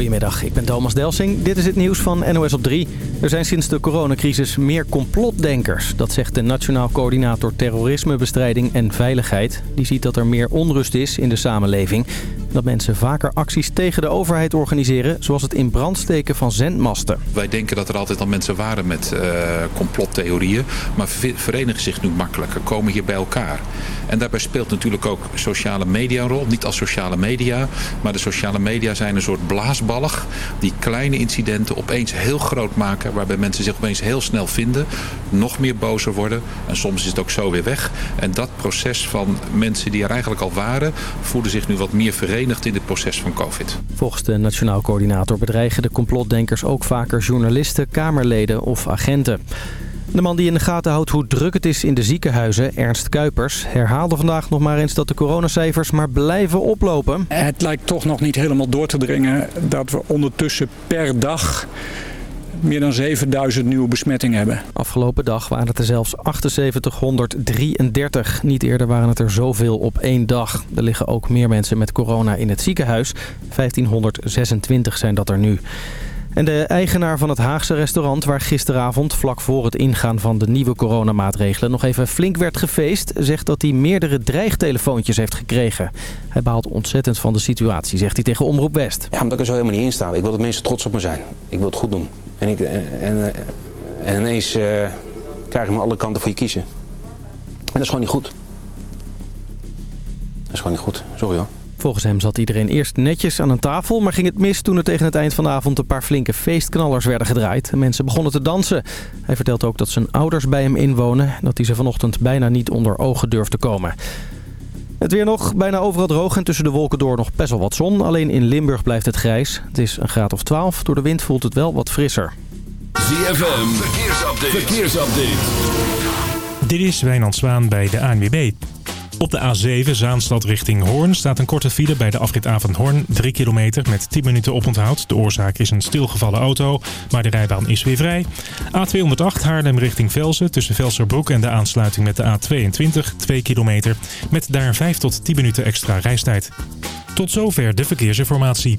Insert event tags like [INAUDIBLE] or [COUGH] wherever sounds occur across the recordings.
Goedemiddag, ik ben Thomas Delsing. Dit is het nieuws van NOS op 3. Er zijn sinds de coronacrisis meer complotdenkers. Dat zegt de Nationaal Coördinator Terrorismebestrijding en Veiligheid. Die ziet dat er meer onrust is in de samenleving dat mensen vaker acties tegen de overheid organiseren... zoals het in brand steken van zendmasten. Wij denken dat er altijd al mensen waren met uh, complottheorieën... maar verenigen zich nu makkelijker, komen hier bij elkaar. En daarbij speelt natuurlijk ook sociale media een rol. Niet als sociale media, maar de sociale media zijn een soort blaasballig... die kleine incidenten opeens heel groot maken... waarbij mensen zich opeens heel snel vinden, nog meer bozer worden... en soms is het ook zo weer weg. En dat proces van mensen die er eigenlijk al waren... voelen zich nu wat meer verenigd in dit proces van COVID. Volgens de Nationaal Coördinator bedreigen de complotdenkers ook vaker journalisten, kamerleden of agenten. De man die in de gaten houdt hoe druk het is in de ziekenhuizen, Ernst Kuipers, herhaalde vandaag nog maar eens dat de coronacijfers maar blijven oplopen. Het lijkt toch nog niet helemaal door te dringen dat we ondertussen per dag meer dan 7000 nieuwe besmettingen hebben. Afgelopen dag waren het er zelfs 7833. Niet eerder waren het er zoveel op één dag. Er liggen ook meer mensen met corona in het ziekenhuis. 1526 zijn dat er nu. En de eigenaar van het Haagse restaurant waar gisteravond vlak voor het ingaan van de nieuwe coronamaatregelen nog even flink werd gefeest, zegt dat hij meerdere dreigtelefoontjes heeft gekregen. Hij baalt ontzettend van de situatie, zegt hij tegen Omroep West. Ja, omdat ik er zo helemaal niet in sta. Ik wil dat mensen trots op me zijn. Ik wil het goed doen. En, ik, en, en, en ineens uh, krijg ik me alle kanten voor je kiezen. En dat is gewoon niet goed. Dat is gewoon niet goed. Sorry hoor. Volgens hem zat iedereen eerst netjes aan een tafel... maar ging het mis toen er tegen het eind van de avond... een paar flinke feestknallers werden gedraaid. mensen begonnen te dansen. Hij vertelt ook dat zijn ouders bij hem inwonen... en dat hij ze vanochtend bijna niet onder ogen durft te komen. Het weer nog bijna overal droog en tussen de wolken door nog best wel wat zon. Alleen in Limburg blijft het grijs. Het is een graad of 12. Door de wind voelt het wel wat frisser. ZFM, verkeersupdate. verkeersupdate. Dit is Wijnand Zwaan bij de ANWB. Op de A7 Zaanstad richting Hoorn staat een korte file bij de afrit Hoorn. 3 kilometer met 10 minuten oponthoud. De oorzaak is een stilgevallen auto, maar de rijbaan is weer vrij. A208 Haarlem richting Velsen tussen Velserbroek en de aansluiting met de A22 2 kilometer. Met daar 5 tot 10 minuten extra reistijd. Tot zover de verkeersinformatie.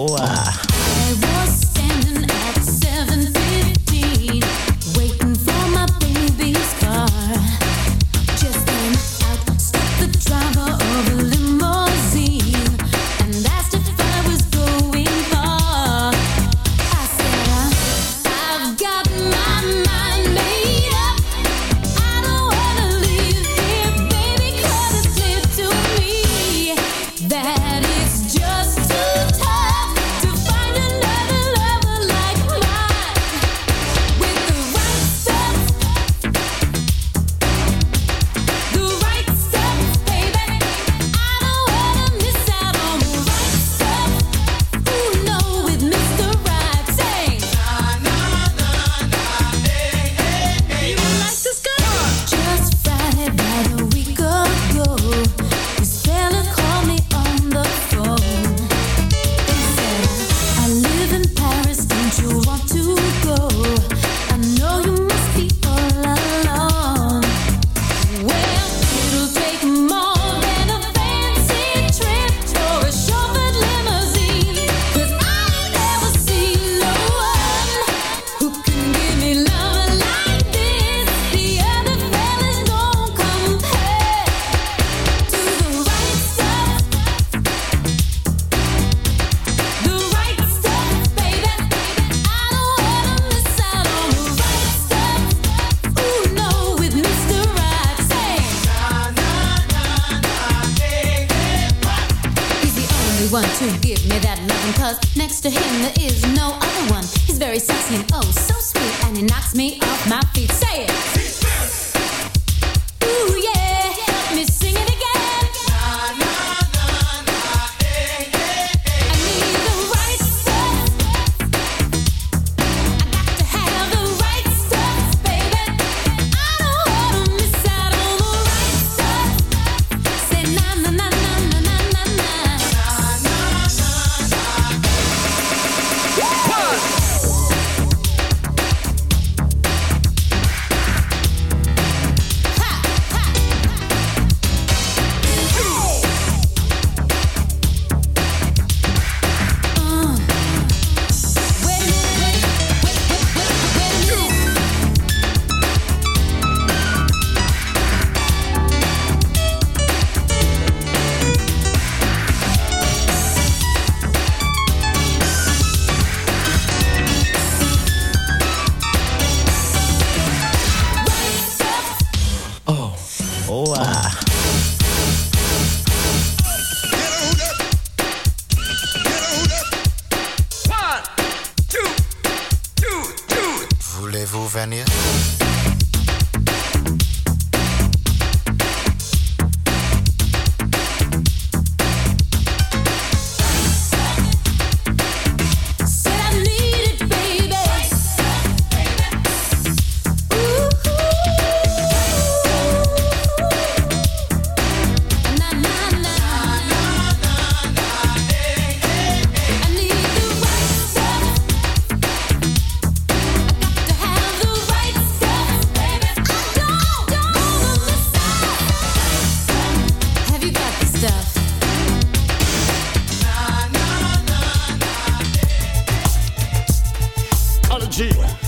Boa! Uh, very sexy and oh so sweet and he knocks me off my feet. Say it!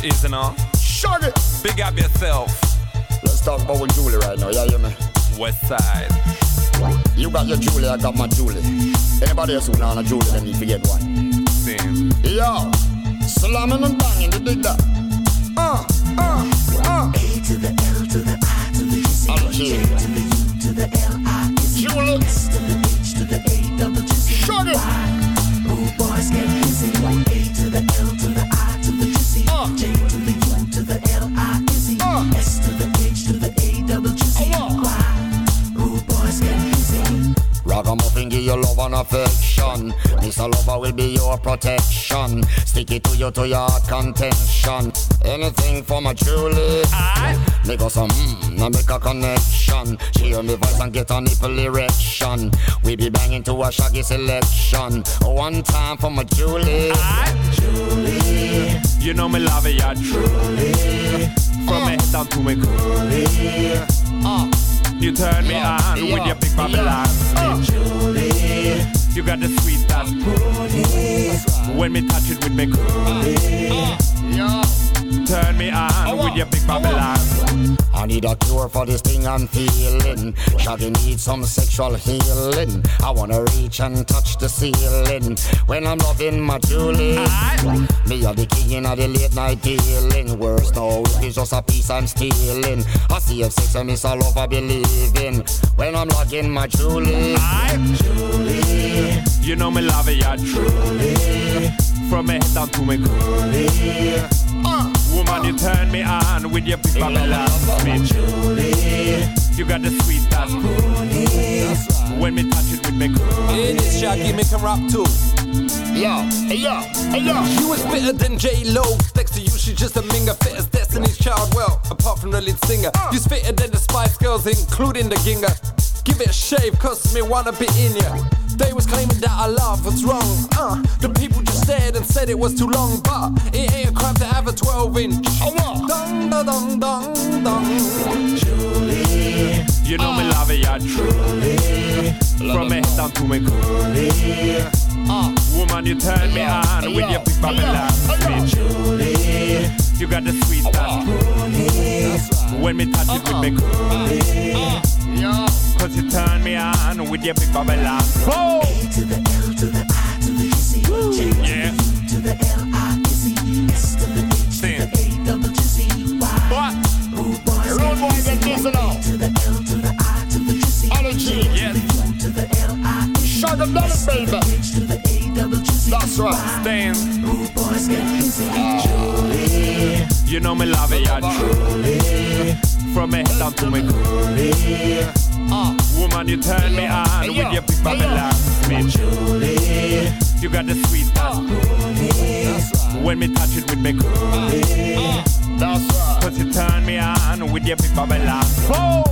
is Big up yourself. Let's talk about Julie right now. Yeah. You got your Julie, I got my Julie. Anybody else who not a Julie, then you forget one. Yo, slamming and banging, that? Uh, uh, uh. A to the L to the I to the C, to the to the U to the L. I Julie. It's to A boys get like A to the L to the I. your protection. Stick it to you to your contention. Anything for my Julie. I make us some, mm, now make a connection. She hear me voice and get a nipple erection. We be banging to a shaggy selection. One time for my Julie. I, Julie. You know me love it, yeah, truly. From uh. me head down to me coolie. Uh. You turn me yeah, on yeah, with your big Babylon yeah. uh. Julie. You got the sweet that's pretty. When me touch it with me coolie. Turn me on with your big Babylon. I need a cure for this thing I'm feeling. Shaggy needs some sexual healing. I wanna reach and touch the ceiling when I'm loving my Julie. Me are the king of the late night dealing. Worse no, it's just a piece I'm stealing. I see if sex and miss all over believing when I'm loving my Julie. Julie, you know me love it, yeah, truly. From me head down to me coolie. Uh. Woman, you turn me on with your big Babylon me Julie. You got the sweet that's cool. When me touch it with me cool. It is Shaggy, make him rap too. Yo, hey yo, hey yo. You is better than J Lo. Next to you, she's just a minger. Fit as Destiny's Child. Well, apart from the lead singer, uh. you's fitter than the Spice Girls, including the Ginger. Give it a shave, cause me wanna be in ya. They was claiming that I love what's wrong. Uh, the people just stared and said it was too long, but it ain't a crime to have a 12 inch. Oh, what? Dun, dun, dun, dun, dun. Julie, you know uh, me love it, yeah, truly. From me head down to me coolie. Uh, woman, you turn me on with your big Babylon. Julie, you got the sweet and coolie. When me touch it with me coolie. Cause you turn me on with your big Babylon. Whoa! To the L to the I to the C. Yeah. to the to the H to the A double G C Y. What? Rude boys get this along. To the L to the I to the All the G. Yeah. To the to the That's right. Stand. Boys get busy. You know me love it, yeah. Truly. From me head down to me coolie uh. Woman, you turn me on hey, with your big Babylon. me Julie, you got the sweet spot. Uh. When me touch it with me coolie. Uh. That's right. Cause you turn me on with your big Babylon. Oh.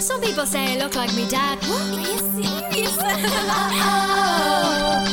Some people say I look like me dad. What? Are you serious? [LAUGHS] oh.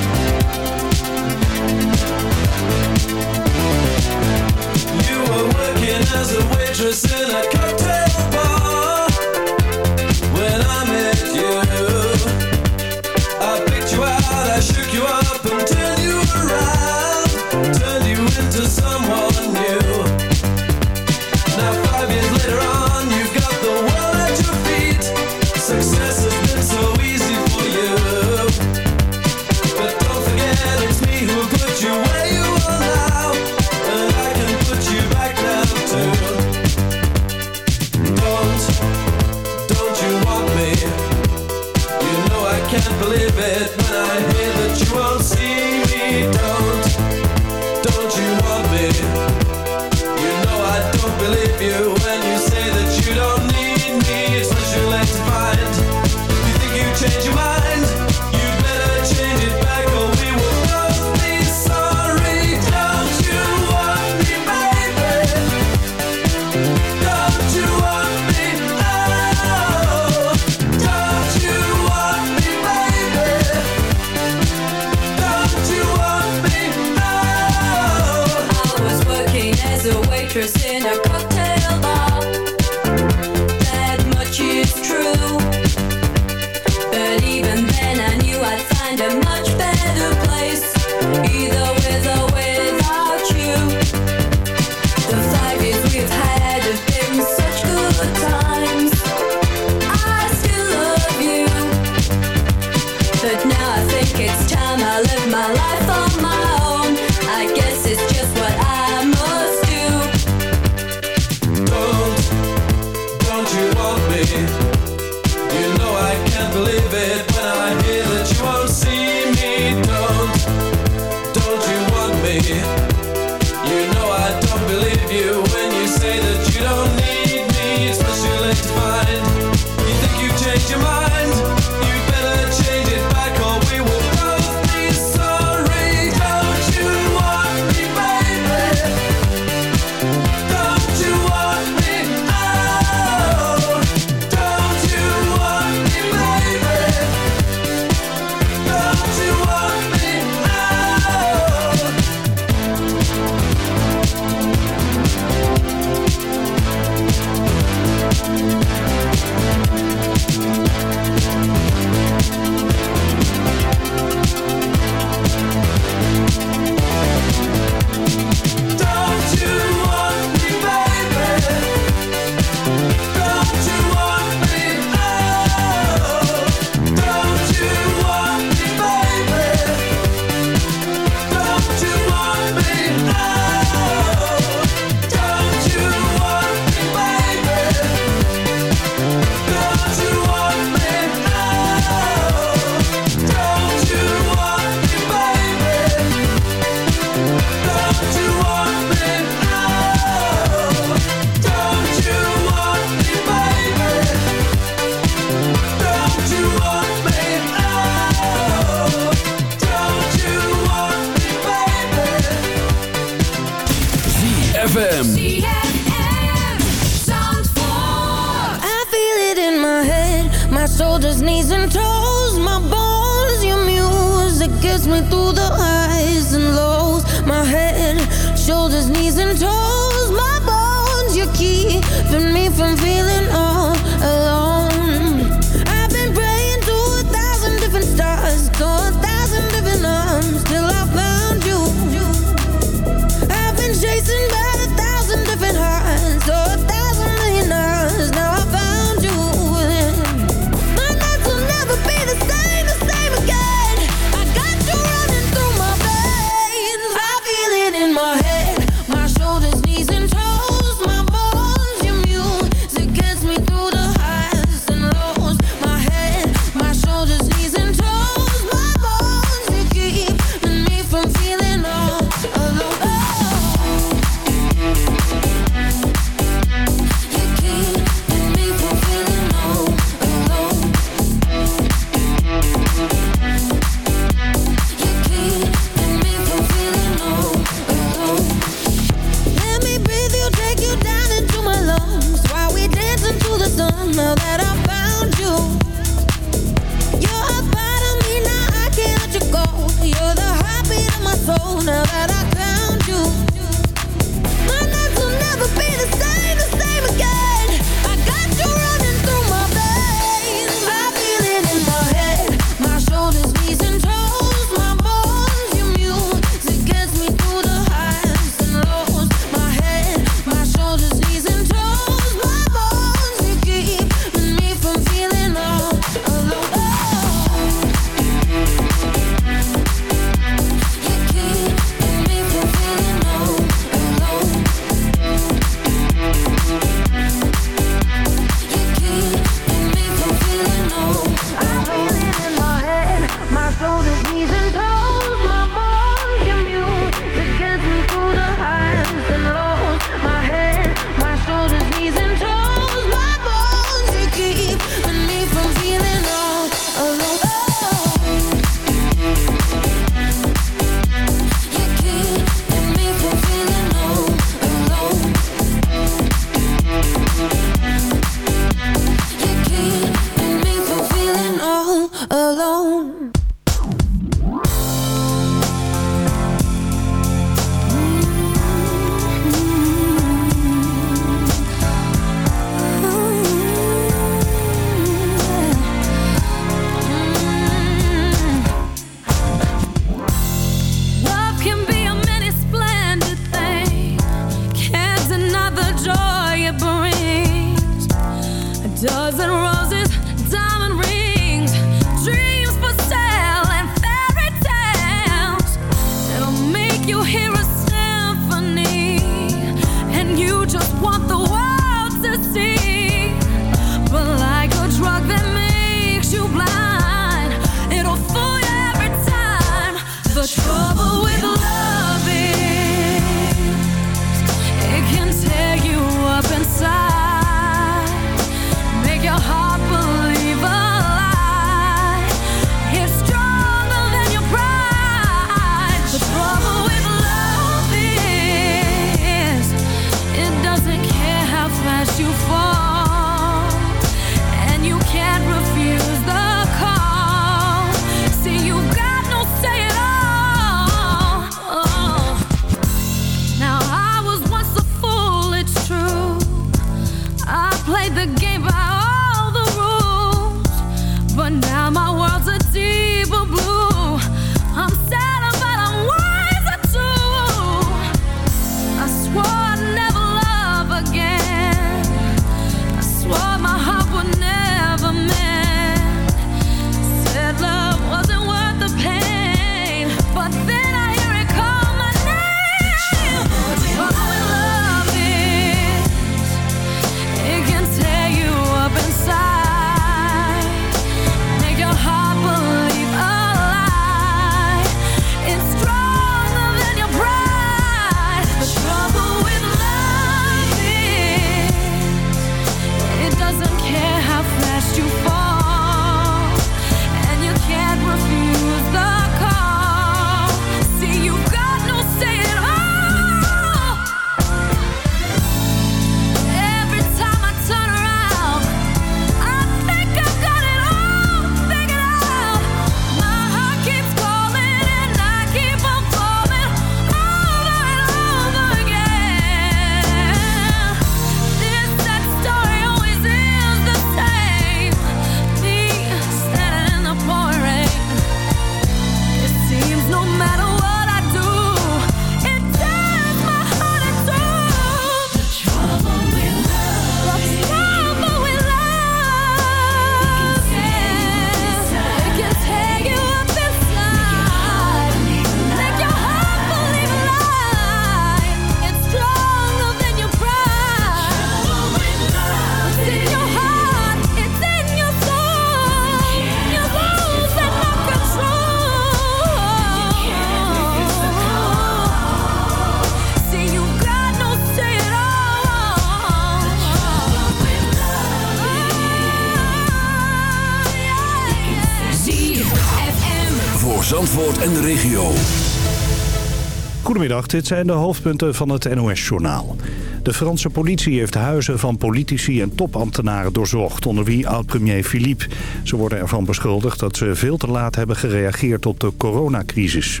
Goedemiddag, dit zijn de hoofdpunten van het NOS-journaal. De Franse politie heeft huizen van politici en topambtenaren doorzocht... onder wie oud-premier Philippe. Ze worden ervan beschuldigd dat ze veel te laat hebben gereageerd op de coronacrisis.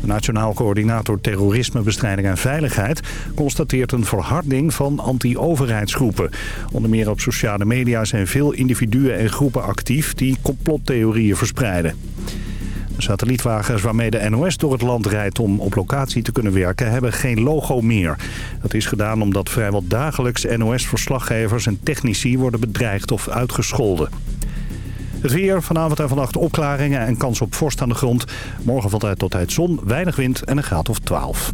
De Nationaal Coördinator Terrorismebestrijding en Veiligheid... constateert een verharding van anti-overheidsgroepen. Onder meer op sociale media zijn veel individuen en groepen actief... die complottheorieën verspreiden. Satellietwagens waarmee de NOS door het land rijdt om op locatie te kunnen werken... hebben geen logo meer. Dat is gedaan omdat vrijwel dagelijks NOS-verslaggevers en technici worden bedreigd of uitgescholden. Het weer, vanavond en vannacht opklaringen en kans op vorst aan de grond. Morgen valt tot uit zon, weinig wind en een graad of 12.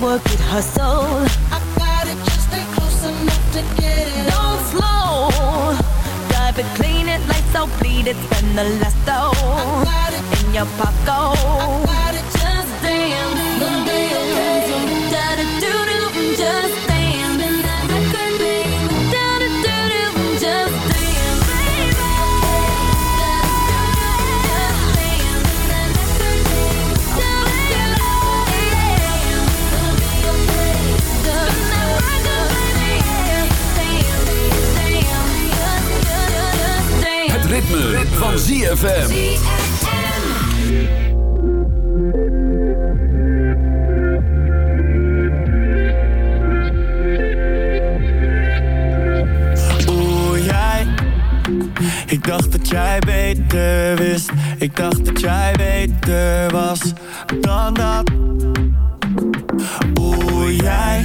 work it, hustle. I gotta just stay close enough to get it. Don't slow. drive it, clean it, lights out, bleed it, spend the last though. In your pocket. van ZFM. Oeh, jij. Ik dacht dat jij beter wist. Ik dacht dat jij beter was dan dat. Oeh, jij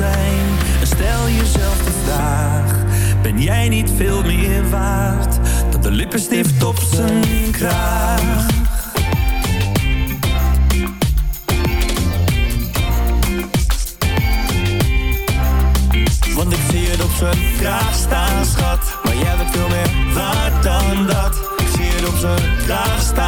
En stel jezelf de vraag: ben jij niet veel meer waard dan de lippenstift op zijn kraag? Want ik zie het op zijn kraag staan, schat. Maar jij bent veel meer waard dan dat. Ik zie het op zijn kraag staan,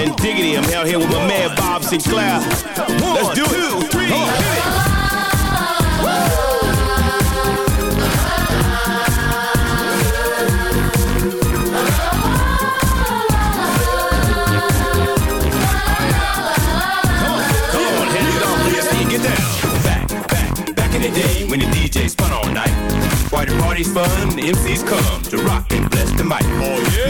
and Diggity. I'm out here with my man Bob Sinclair. Let's do it. Come on, hit it. Come on, hand it on, please. Get down. Back, back, back in the day when the DJ spun all night. Why the party's fun, the MCs come to rock and bless the mic. Oh, yeah.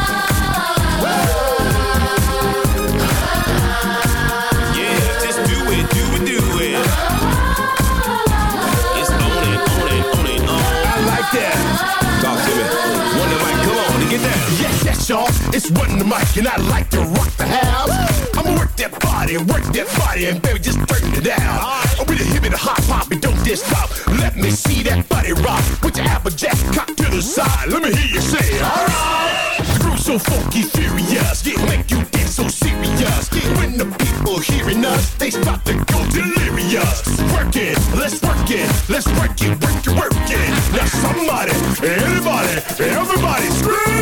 It's Wonder Mike, and I like to rock the house. I'ma work that body, work that body, and baby, just turn it down. I'm the hip and the hop hop, and don't just stop. Let me see that body rock. Put your applejack cock to the side. Let me hear you say, alright. The groove's so funky, furious, yeah, make you dance so serious. When the people hearing us, they start to go delirious. Work it, let's work it, let's work it, work it, work it. Now somebody, anybody, everybody scream!